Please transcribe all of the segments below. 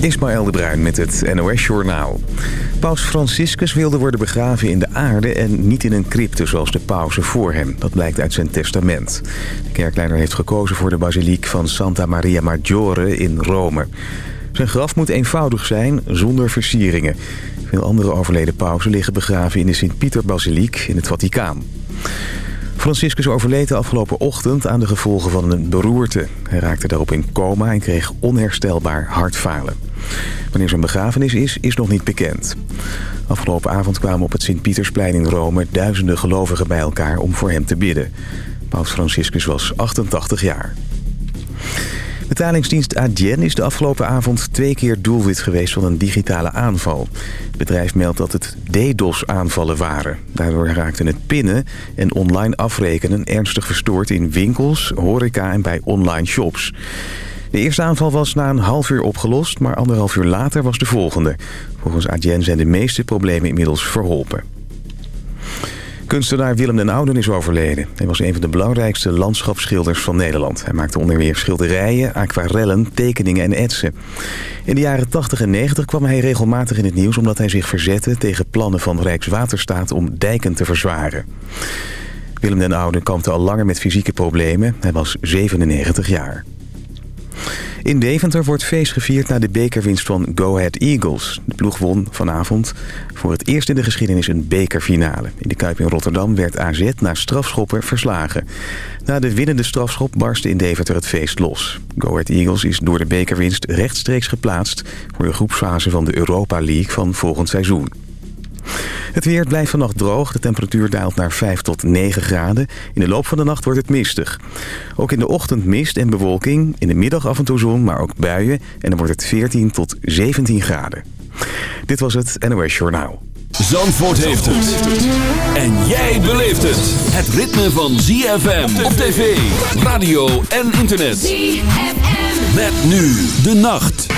Ismaël de Bruin met het NOS Journaal. Paus Franciscus wilde worden begraven in de aarde en niet in een crypte zoals de pausen voor hem. Dat blijkt uit zijn testament. De kerkleider heeft gekozen voor de basiliek van Santa Maria Maggiore in Rome. Zijn graf moet eenvoudig zijn, zonder versieringen. Veel andere overleden pausen liggen begraven in de Sint-Pieter-basiliek in het Vaticaan. Franciscus overleed de afgelopen ochtend aan de gevolgen van een beroerte. Hij raakte daarop in coma en kreeg onherstelbaar hartfalen. Wanneer zijn begrafenis is, is nog niet bekend. Afgelopen avond kwamen op het Sint-Pietersplein in Rome duizenden gelovigen bij elkaar om voor hem te bidden. Paus Franciscus was 88 jaar. Betalingsdienst Adyen is de afgelopen avond twee keer doelwit geweest van een digitale aanval. Het bedrijf meldt dat het DDoS-aanvallen waren. Daardoor raakten het pinnen en online afrekenen ernstig verstoord in winkels, horeca en bij online shops. De eerste aanval was na een half uur opgelost, maar anderhalf uur later was de volgende. Volgens Adyen zijn de meeste problemen inmiddels verholpen. Kunstenaar Willem den Ouden is overleden. Hij was een van de belangrijkste landschapsschilders van Nederland. Hij maakte onder meer schilderijen, aquarellen, tekeningen en etsen. In de jaren 80 en 90 kwam hij regelmatig in het nieuws... omdat hij zich verzette tegen plannen van Rijkswaterstaat om dijken te verzwaren. Willem den Oude kampte al langer met fysieke problemen. Hij was 97 jaar. In Deventer wordt feest gevierd na de bekerwinst van Go Ahead Eagles. De ploeg won vanavond voor het eerst in de geschiedenis een bekerfinale. In de Kuip in Rotterdam werd AZ na strafschoppen verslagen. Na de winnende strafschop barstte in Deventer het feest los. Go Ahead Eagles is door de bekerwinst rechtstreeks geplaatst... voor de groepsfase van de Europa League van volgend seizoen. Het weer blijft vannacht droog. De temperatuur daalt naar 5 tot 9 graden. In de loop van de nacht wordt het mistig. Ook in de ochtend mist en bewolking. In de middag af en toe zon, maar ook buien. En dan wordt het 14 tot 17 graden. Dit was het NOS Journaal. Zandvoort heeft het. En jij beleeft het. Het ritme van ZFM op tv, radio en internet. ZFM. Met nu de nacht.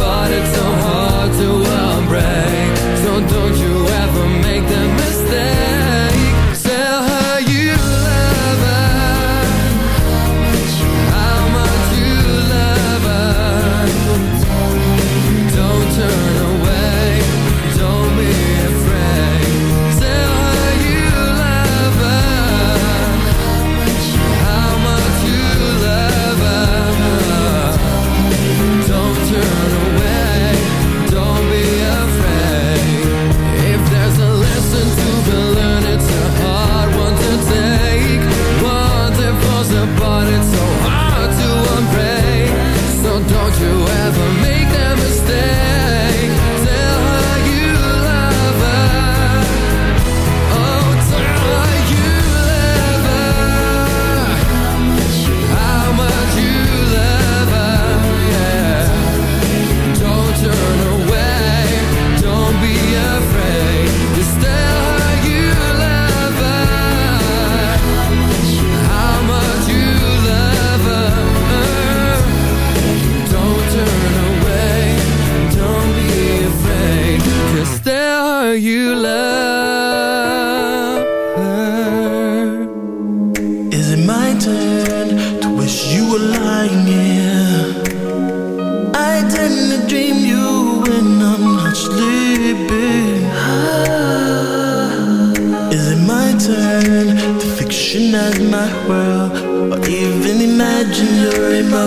but it's so hard to unbreak. So don't you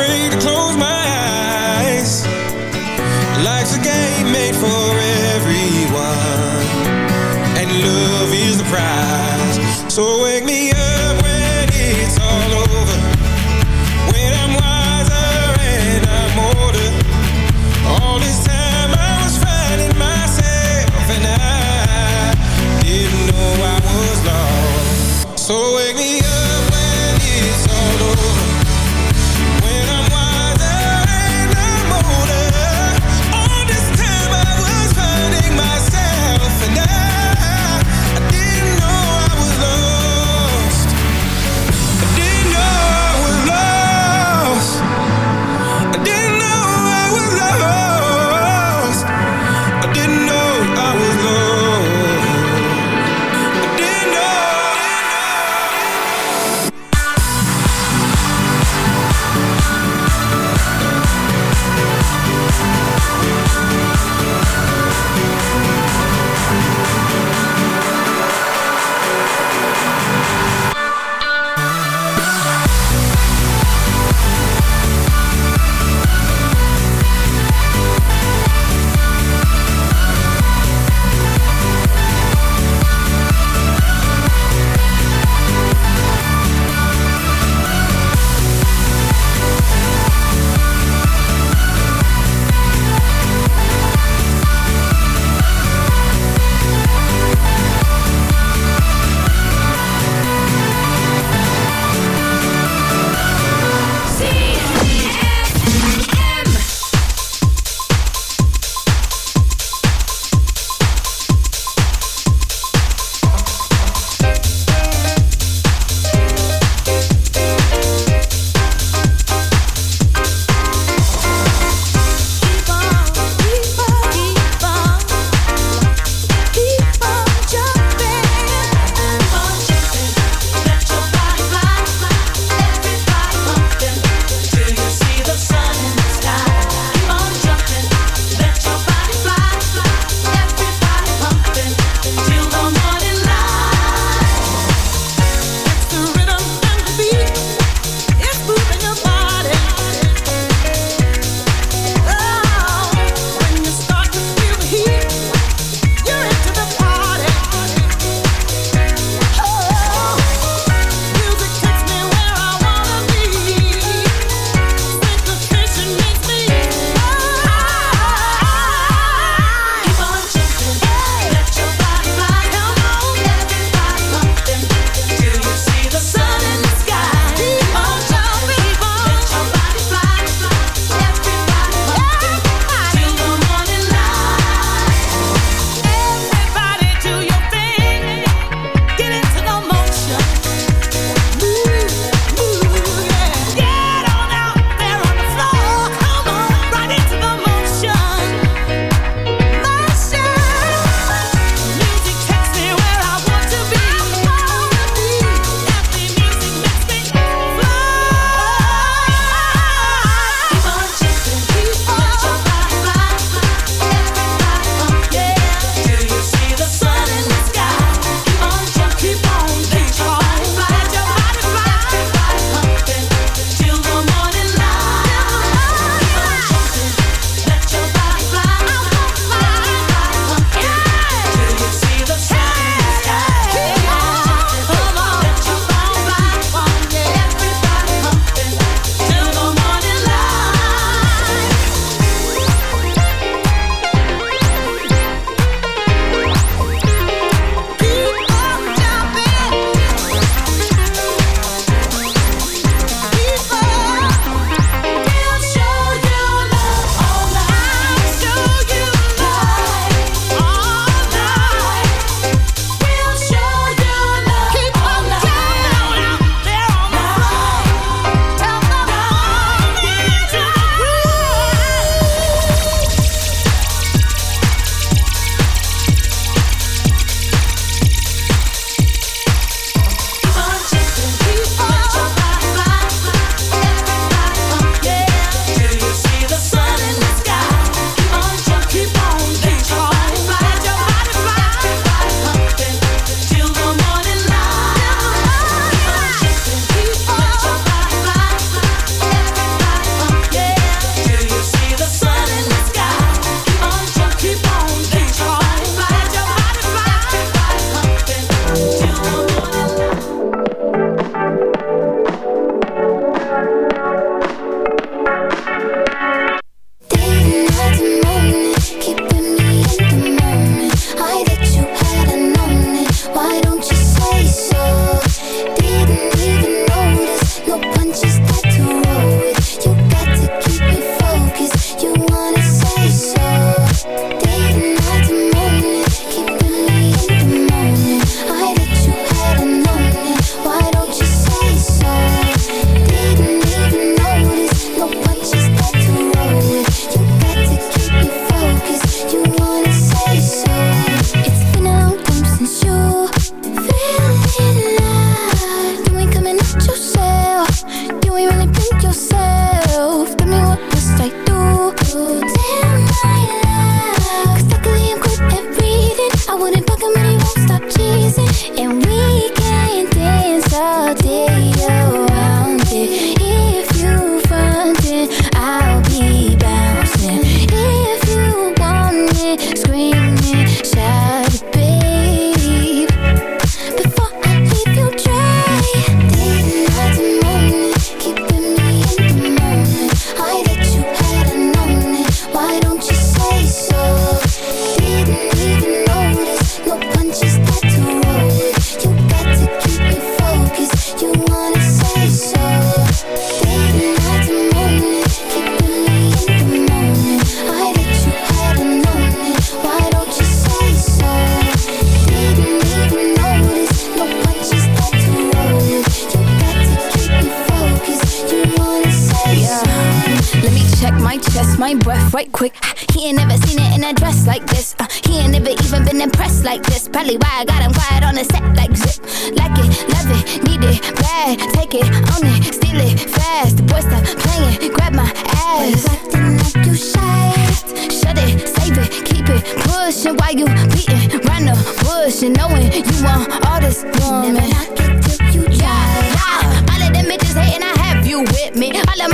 afraid to close my eyes Life's a game made for everyone And love is the prize So wait.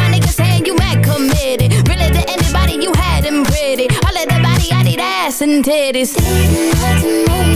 Niggas nigga saying you mad committed. Really to anybody you had them pretty. All of that body, I need ass and titties. Didn't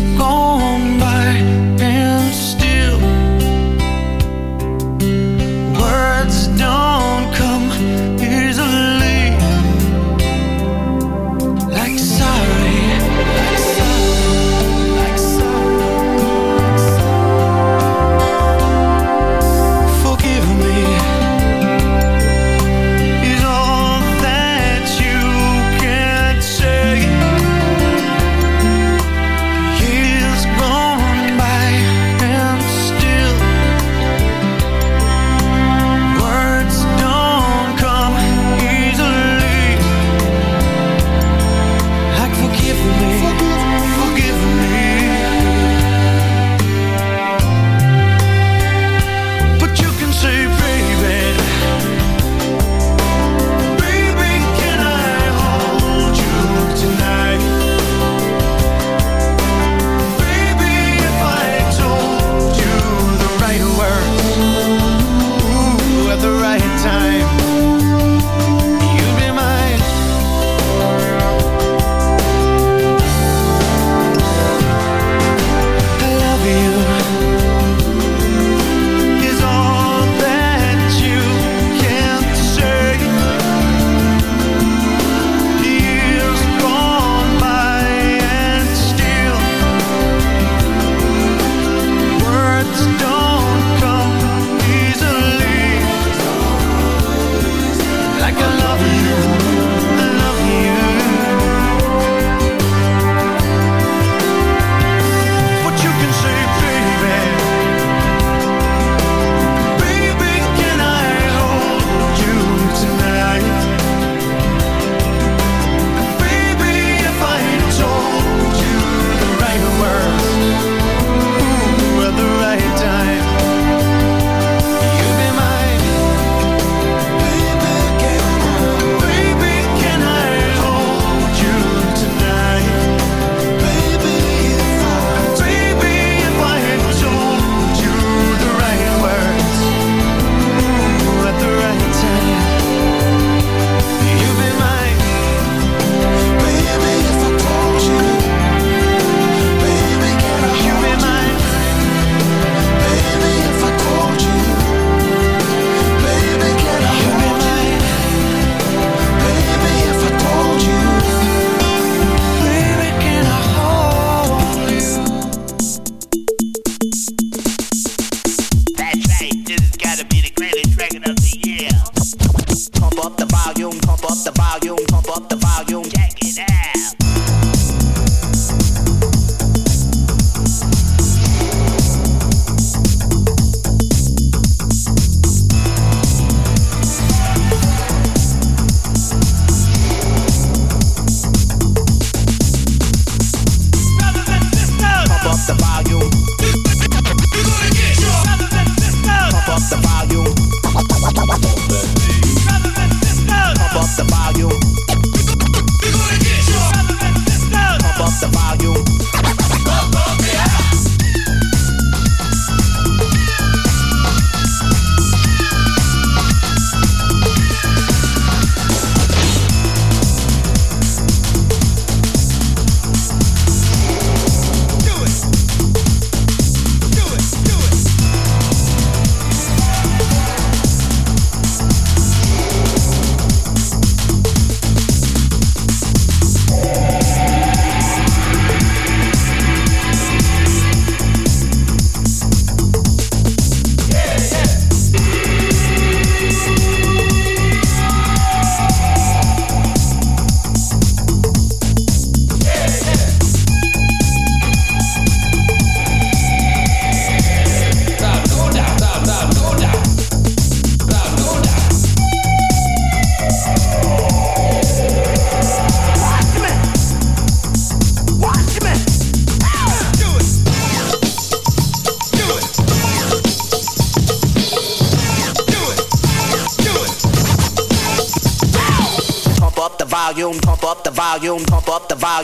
is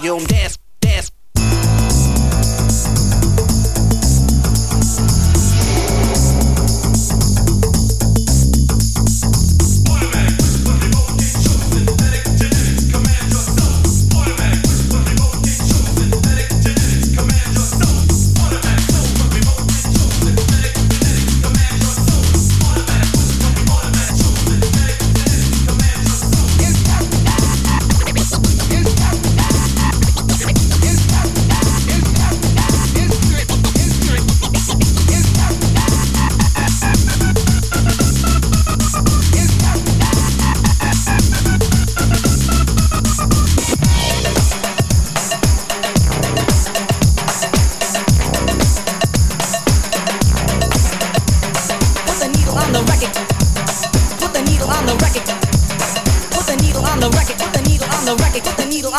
volume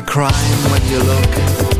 A crime when you look